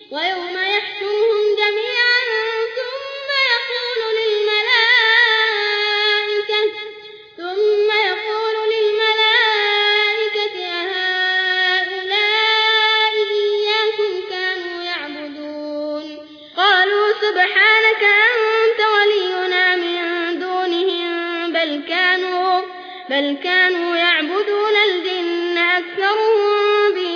ويوم يحشرهم جميعا ثم يقول للملائكة ثم يقول للملائكة أهؤلاء إياكم كانوا يعبدون؟ قالوا سبحانك أنت ولينا من دونهم بل كانوا بل كانوا يعبدون الجن أكثرهم بهم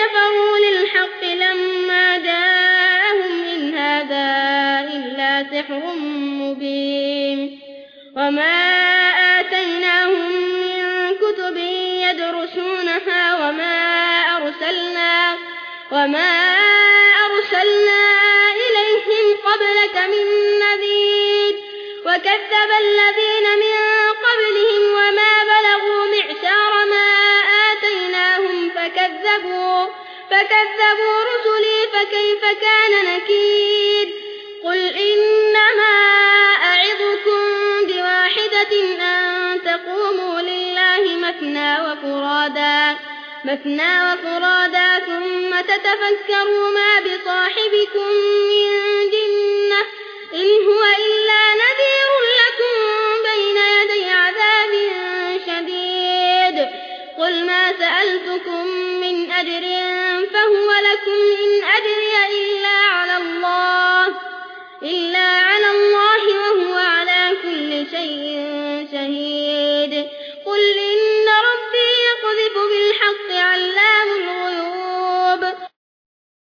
كفروا للحق لما جاءهم إن هذا إلا سحر مبين وما آتيناهم من كتب يدرسونها وما أرسلنا وما أرسلنا إليهم قبلك من نذير وكذب الذين فكذبوا رسلي فكيف كان نكير؟ قل إنما أعظكم بواحدة أن تقوموا لله مثنى وفرادا مثنى وفرادا ثم تتفكروا ما بصاحبكم من